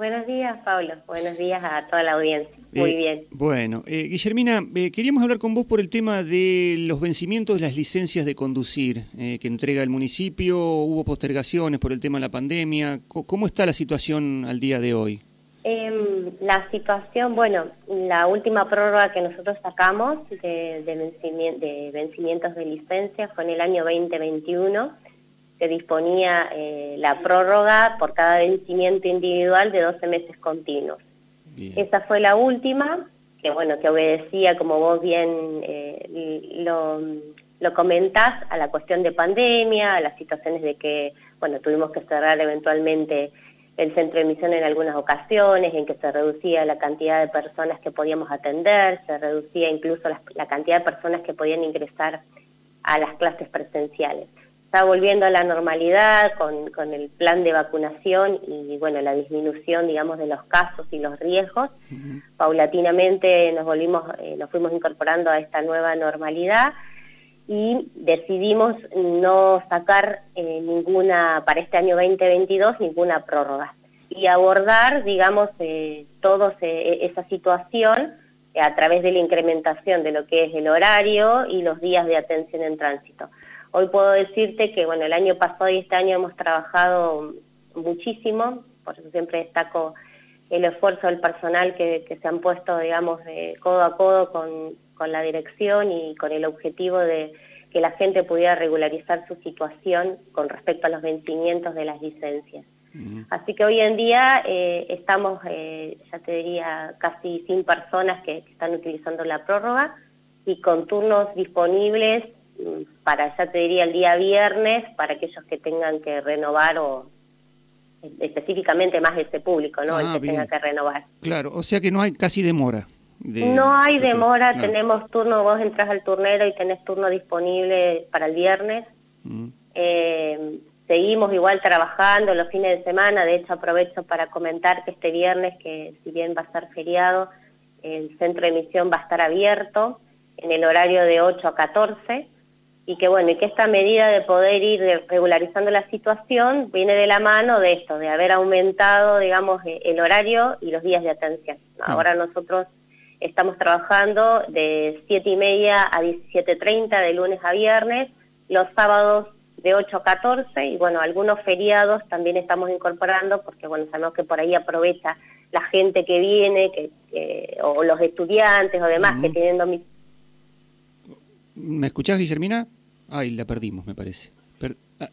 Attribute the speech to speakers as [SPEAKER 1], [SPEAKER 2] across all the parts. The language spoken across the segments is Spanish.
[SPEAKER 1] Buenos días, Pablo. Buenos días a toda la audiencia. Muy
[SPEAKER 2] Eh,
[SPEAKER 1] bien.
[SPEAKER 2] Bueno, eh, Guillermina, eh, queríamos hablar con vos por el tema de los vencimientos de las licencias de conducir eh, que entrega el municipio. Hubo postergaciones por el tema de la pandemia. ¿Cómo está la situación al día de hoy?
[SPEAKER 1] Em, la situación, bueno, la última prórroga que nosotros sacamos de, de, vencimien- de vencimientos de licencia fue en el año 2021, que disponía eh, la prórroga por cada vencimiento individual de 12 meses continuos.
[SPEAKER 2] Bien.
[SPEAKER 1] Esa fue la última, que bueno, que obedecía, como vos bien eh, lo, lo comentás, a la cuestión de pandemia, a las situaciones de que, bueno, tuvimos que cerrar eventualmente el centro de emisión en algunas ocasiones, en que se reducía la cantidad de personas que podíamos atender, se reducía incluso la, la cantidad de personas que podían ingresar a las clases presenciales. Está volviendo a la normalidad con, con el plan de vacunación y bueno, la disminución, digamos, de los casos y los riesgos. Paulatinamente nos volvimos, eh, nos fuimos incorporando a esta nueva normalidad y decidimos no sacar eh, ninguna, para este año 2022, ninguna prórroga y abordar, digamos, eh, toda esa situación eh, a través de la incrementación de lo que es el horario y los días de atención en tránsito. Hoy puedo decirte que, bueno, el año pasado y este año hemos trabajado muchísimo, por eso siempre destaco el esfuerzo del personal que, que se han puesto, digamos, de codo a codo con, con la dirección y con el objetivo de que la gente pudiera regularizar su situación con respecto a los vencimientos de las licencias. Así que hoy en día eh, estamos, eh, ya te diría, casi sin personas que, que están utilizando la prórroga y con turnos disponibles para, ya te diría, el día viernes, para aquellos que tengan que renovar o específicamente más ese público, ¿no?
[SPEAKER 2] Ah,
[SPEAKER 1] el que
[SPEAKER 2] bien.
[SPEAKER 1] tenga que renovar.
[SPEAKER 2] Claro, o sea que no hay casi demora. de-
[SPEAKER 1] No hay
[SPEAKER 2] de-
[SPEAKER 1] demora,
[SPEAKER 2] Claro.
[SPEAKER 1] tenemos turno, vos entras al turnero y tenés turno disponible para el viernes.
[SPEAKER 2] Ujú.
[SPEAKER 1] Eh, seguimos igual trabajando los fines de semana, de hecho aprovecho para comentar que este viernes, que si bien va a ser feriado, el centro de emisión va a estar abierto en el horario de 8 a 14 y que bueno, y que esta medida de poder ir regularizando la situación viene de la mano de esto, de haber aumentado, digamos, eh, el horario y los días de atención. Ahora nosotros estamos trabajando de 7 y media a 17.30 de lunes a viernes, los sábados de 8 a 14 y bueno, algunos feriados también estamos incorporando porque bueno, sabemos que por ahí aprovecha la gente que viene que, o los estudiantes o demás que tienen domicilio.
[SPEAKER 2] ¿Me escuchás, Guillermina? Ay, la perdimos, me parece. Per- ah,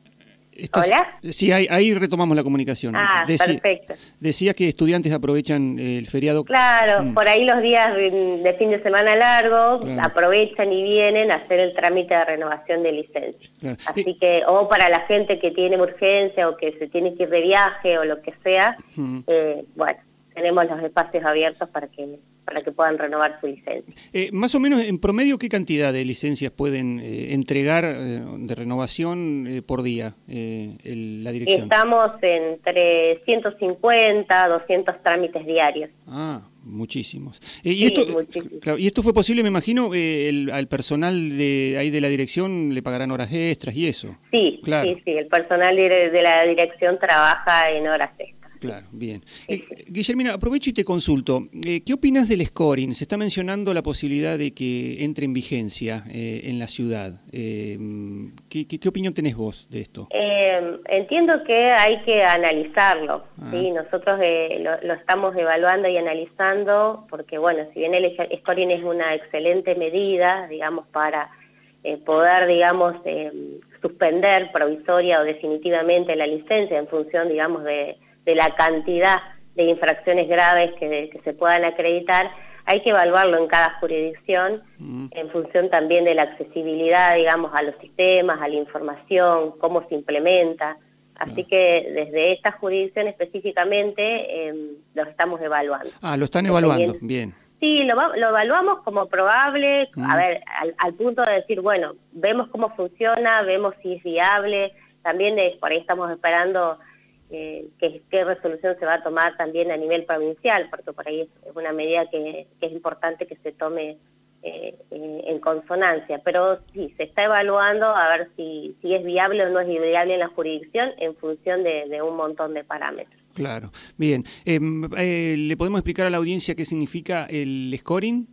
[SPEAKER 2] estás-
[SPEAKER 1] ¿Hola?
[SPEAKER 2] Sí, ahí, ahí retomamos la comunicación.
[SPEAKER 1] Ah, perfecto.
[SPEAKER 2] Decías que estudiantes aprovechan el feriado.
[SPEAKER 1] Claro,
[SPEAKER 2] Mm.
[SPEAKER 1] por ahí los días de fin de semana largo
[SPEAKER 2] Claro.
[SPEAKER 1] aprovechan y vienen a hacer el trámite de renovación de licencia.
[SPEAKER 2] Claro.
[SPEAKER 1] Así que, o para la gente que tiene urgencia o que se tiene que ir de viaje o lo que sea,
[SPEAKER 2] Mm.
[SPEAKER 1] eh, bueno, tenemos los espacios abiertos para que para que puedan renovar su licencia.
[SPEAKER 2] Eh, más o menos, en promedio, ¿qué cantidad de licencias pueden eh, entregar eh, de renovación eh, por día el- la dirección?
[SPEAKER 1] Estamos entre 150, 200 trámites diarios.
[SPEAKER 2] Ah, muchísimos. Y,
[SPEAKER 1] Sí,
[SPEAKER 2] esto, claro, y esto fue posible, me imagino, el- al personal de ahí de la dirección le pagarán horas extras y eso.
[SPEAKER 1] Sí,
[SPEAKER 2] Claro.
[SPEAKER 1] sí, sí, el personal de de la dirección trabaja en horas extras.
[SPEAKER 2] Claro, bien. Eh, Guillermina, aprovecho y te consulto. Eh, ¿Qué opinas del scoring? Se está mencionando la posibilidad de que entre en vigencia eh, en la ciudad. Eh, ¿qué, qué, qué opinión tenés vos de esto?
[SPEAKER 1] Eh, entiendo que hay que analizarlo,
[SPEAKER 2] Ah.
[SPEAKER 1] ¿sí? Nosotros eh, lo, lo estamos evaluando y analizando porque, bueno, si bien el scoring es una excelente medida, digamos, para eh, poder, digamos, eh, suspender provisoria o definitivamente la licencia en función, digamos, de, de la cantidad de infracciones graves que, que se puedan acreditar, hay que evaluarlo en cada jurisdicción
[SPEAKER 2] Mm.
[SPEAKER 1] en función también de la accesibilidad, digamos, a los sistemas, a la información, cómo se implementa. Así que desde esta jurisdicción específicamente eh, lo estamos evaluando.
[SPEAKER 2] Ah, lo están evaluando. Bien.
[SPEAKER 1] Sí, lo, lo evaluamos como probable,
[SPEAKER 2] Mm.
[SPEAKER 1] a ver, al, al punto de decir, bueno, vemos cómo funciona, vemos si es viable, también eh, por ahí estamos esperando eh, qué resolución se va a tomar también a nivel provincial, porque por ahí es una medida que, que es importante que se tome eh, en consonancia, pero sí, se está evaluando a ver si, si es viable o no es viable en la jurisdicción en función de, de un montón de parámetros.
[SPEAKER 2] Claro, bien. Em, eh, ¿Le podemos explicar a la audiencia qué significa el scoring?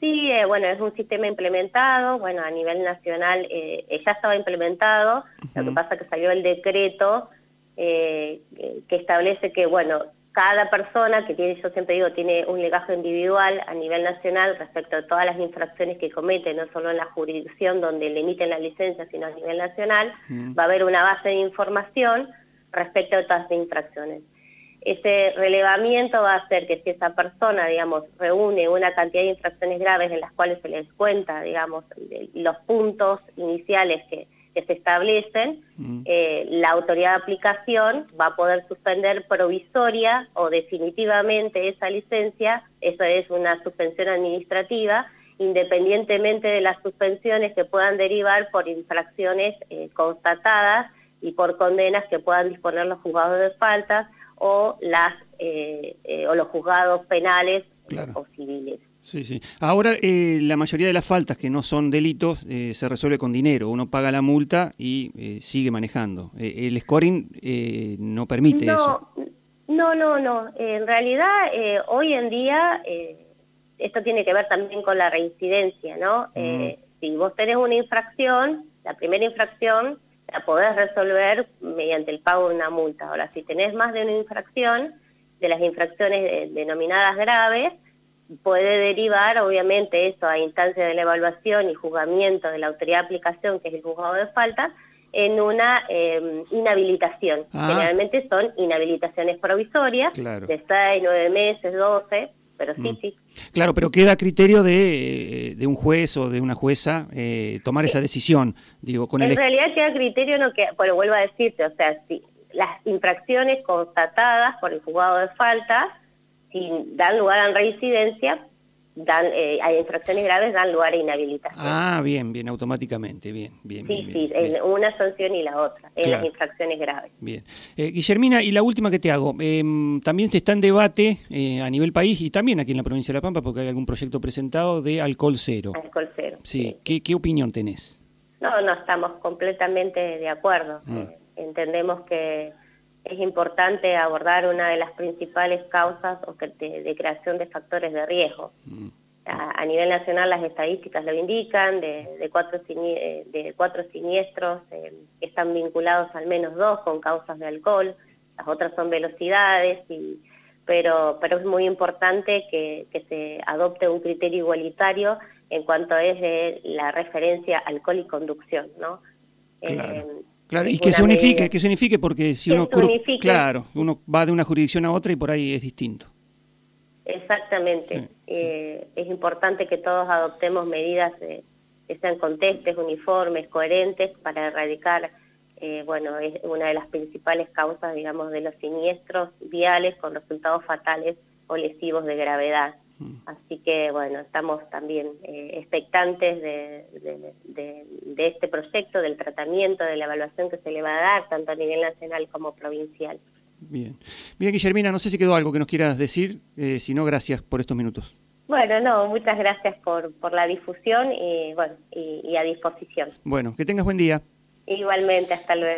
[SPEAKER 1] Sí, eh, bueno, es un sistema implementado, bueno, a nivel nacional eh, ya estaba implementado, lo que pasa es que salió el decreto que establece que, bueno, cada persona que tiene, yo siempre digo, tiene un legajo individual a nivel nacional respecto a todas las infracciones que comete, no solo en la jurisdicción donde le emiten la licencia, sino a nivel nacional, va a haber una base de información respecto a otras infracciones. Ese relevamiento va a hacer que si esa persona, digamos, reúne una cantidad de infracciones graves en las cuales se les cuenta, digamos, los puntos iniciales que, se establecen, mm. eh, la autoridad de aplicación va a poder suspender provisoria o definitivamente esa licencia, eso es una suspensión administrativa, independientemente de las suspensiones que puedan derivar por infracciones eh, constatadas y por condenas que puedan disponer los juzgados de faltas o, las, eh, eh, o los juzgados penales o civiles.
[SPEAKER 2] Sí, sí. Ahora, eh, la mayoría de las faltas que no son delitos se resuelve con dinero. Uno paga la multa y sigue manejando. el scoring no permite eso.
[SPEAKER 1] No, no, no. En realidad, hoy en día, esto tiene que ver también con la reincidencia, ¿no? Mm. Si vos tenés una infracción, la primera infracción, la podés resolver mediante el pago de una multa. Ahora, si tenés más de una infracción, de las infracciones denominadas graves, puede derivar, obviamente, eso a instancia de la evaluación y juzgamiento de la autoridad de aplicación, que es el juzgado de faltas, en una eh, inhabilitación. Ah. Generalmente son inhabilitaciones provisorias, de 6, 9 meses, 12, pero sí, mm. sí.
[SPEAKER 2] Claro, pero queda a criterio de, de, un juez o de una jueza eh, tomar esa decisión. Digo, con
[SPEAKER 1] en realidad queda a criterio, no que, bueno, vuelvo a decirte, o sea, si las infracciones constatadas por el juzgado de falta, si dan lugar a reincidencia, dan, eh, hay infracciones graves dan lugar a inhabilitación.
[SPEAKER 2] Ah, bien, bien, automáticamente, bien, bien.
[SPEAKER 1] Sí, sí, una sanción y la otra, en las infracciones graves.
[SPEAKER 2] Bien. Eh, Guillermina, y la última que te hago, em, también se está en debate eh, a nivel país y también aquí en la provincia de La Pampa, porque hay algún proyecto presentado de alcohol cero.
[SPEAKER 1] Alcohol cero.
[SPEAKER 2] Sí, ¿Qué, ¿qué opinión tenés?
[SPEAKER 1] No, no, estamos completamente de acuerdo. Mm. entendemos que es importante abordar una de las principales causas de, creación de factores de riesgo. Mm. A, nivel nacional las estadísticas lo indican, de, cuatro, eh, de cuatro siniestros eh, están vinculados al menos dos con causas de alcohol, las otras son velocidades, y, pero, pero es muy importante que, se adopte un criterio igualitario en cuanto es de la referencia alcohol y conducción, ¿no?
[SPEAKER 2] Eh, Claro, y que se unifique, que se unifique porque si uno claro, uno va de una jurisdicción a otra y por ahí es distinto.
[SPEAKER 1] Exactamente. Eh, es importante que todos adoptemos medidas que sean contestes, uniformes, coherentes para erradicar, eh, bueno, es una de las principales causas, digamos, de los siniestros viales con resultados fatales o lesivos de gravedad. Así que, bueno, estamos también eh, expectantes de, este proyecto, del tratamiento, de la evaluación que se le va a dar, tanto a nivel nacional como provincial.
[SPEAKER 2] Bien. Bien, Guillermina, no sé si quedó algo que nos quieras decir, eh, si no, gracias por estos minutos.
[SPEAKER 1] Bueno, no, muchas gracias por, por la difusión y, bueno, y a disposición.
[SPEAKER 2] Bueno, que tengas buen día.
[SPEAKER 1] Igualmente, hasta luego.